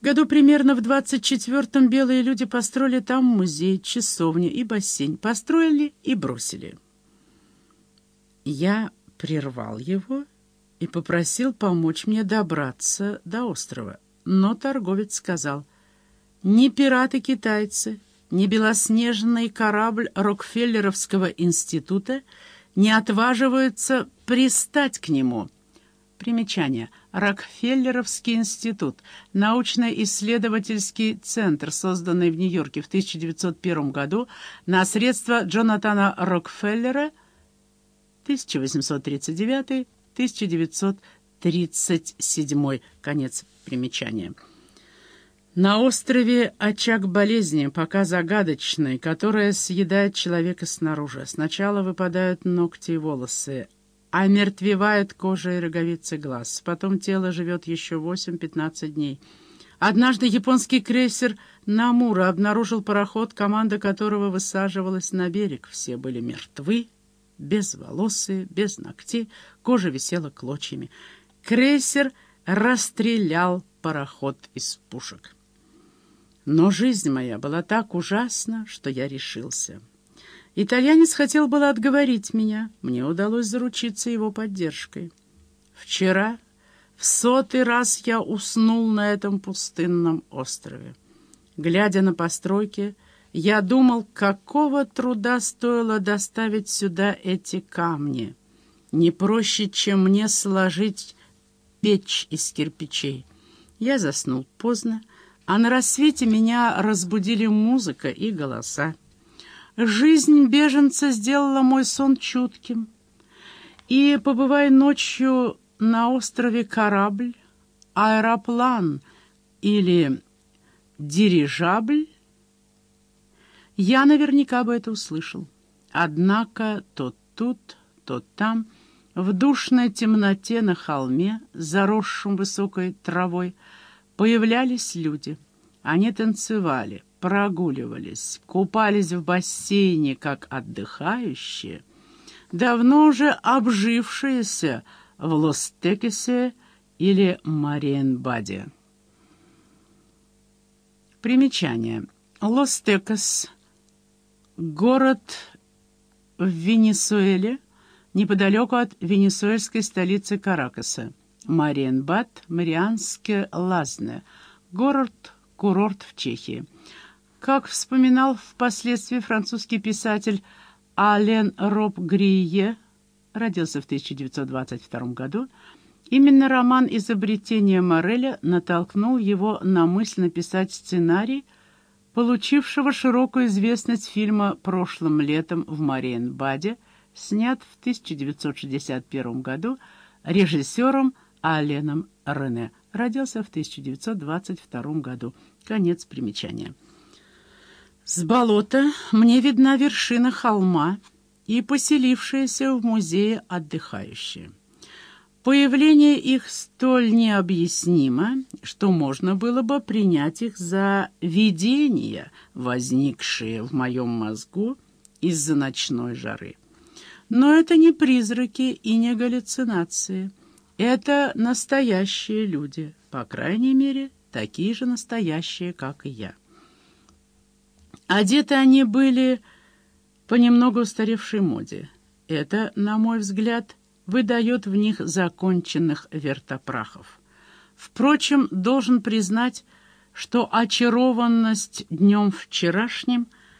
Году примерно в 24-м белые люди построили там музей, часовню и бассейн. Построили и бросили. Я прервал его и попросил помочь мне добраться до острова. Но торговец сказал, «Ни пираты-китайцы, ни белоснежный корабль Рокфеллеровского института не отваживаются пристать к нему». Примечание. Рокфеллеровский институт, научно-исследовательский центр, созданный в Нью-Йорке в 1901 году на средства Джонатана Рокфеллера 1839-1937. Конец примечания. На острове очаг болезни, пока загадочный, которая съедает человека снаружи. Сначала выпадают ногти и волосы, омертвевает кожа и роговицы глаз. Потом тело живет еще 8-15 дней. Однажды японский крейсер «Намура» обнаружил пароход, команда которого высаживалась на берег. Все были мертвы, безволосые, без ногтей, кожа висела клочьями. Крейсер расстрелял пароход из пушек. Но жизнь моя была так ужасна, что я решился. Итальянец хотел было отговорить меня. Мне удалось заручиться его поддержкой. Вчера в сотый раз я уснул на этом пустынном острове. Глядя на постройки, я думал, какого труда стоило доставить сюда эти камни. Не проще, чем мне сложить печь из кирпичей. Я заснул поздно, а на рассвете меня разбудили музыка и голоса. Жизнь беженца сделала мой сон чутким. И, побывая ночью на острове корабль, аэроплан или дирижабль, я наверняка бы это услышал. Однако то тут, то там, в душной темноте на холме, заросшем высокой травой, появлялись люди. Они танцевали, прогуливались, купались в бассейне, как отдыхающие, давно уже обжившиеся в Лос-Текесе или Мариенбаде. Примечание. Лос-Текес — город в Венесуэле, неподалеку от венесуэльской столицы Каракаса. Мариенбад, Марианские Лазне, город-курорт в Чехии. Как вспоминал впоследствии французский писатель Ален Роб Грие, родился в 1922 году, именно роман «Изобретение Мореля» натолкнул его на мысль написать сценарий, получившего широкую известность фильма «Прошлым летом в Мариенбаде», снят в 1961 году режиссером Аленом Рене. Родился в 1922 году. Конец примечания. С болота мне видна вершина холма и поселившиеся в музее отдыхающие. Появление их столь необъяснимо, что можно было бы принять их за видения, возникшие в моем мозгу из-за ночной жары. Но это не призраки и не галлюцинации. Это настоящие люди, по крайней мере, такие же настоящие, как и я. Одеты они были по немного устаревшей моде. Это, на мой взгляд, выдает в них законченных вертопрахов. Впрочем, должен признать, что очарованность днем вчерашним –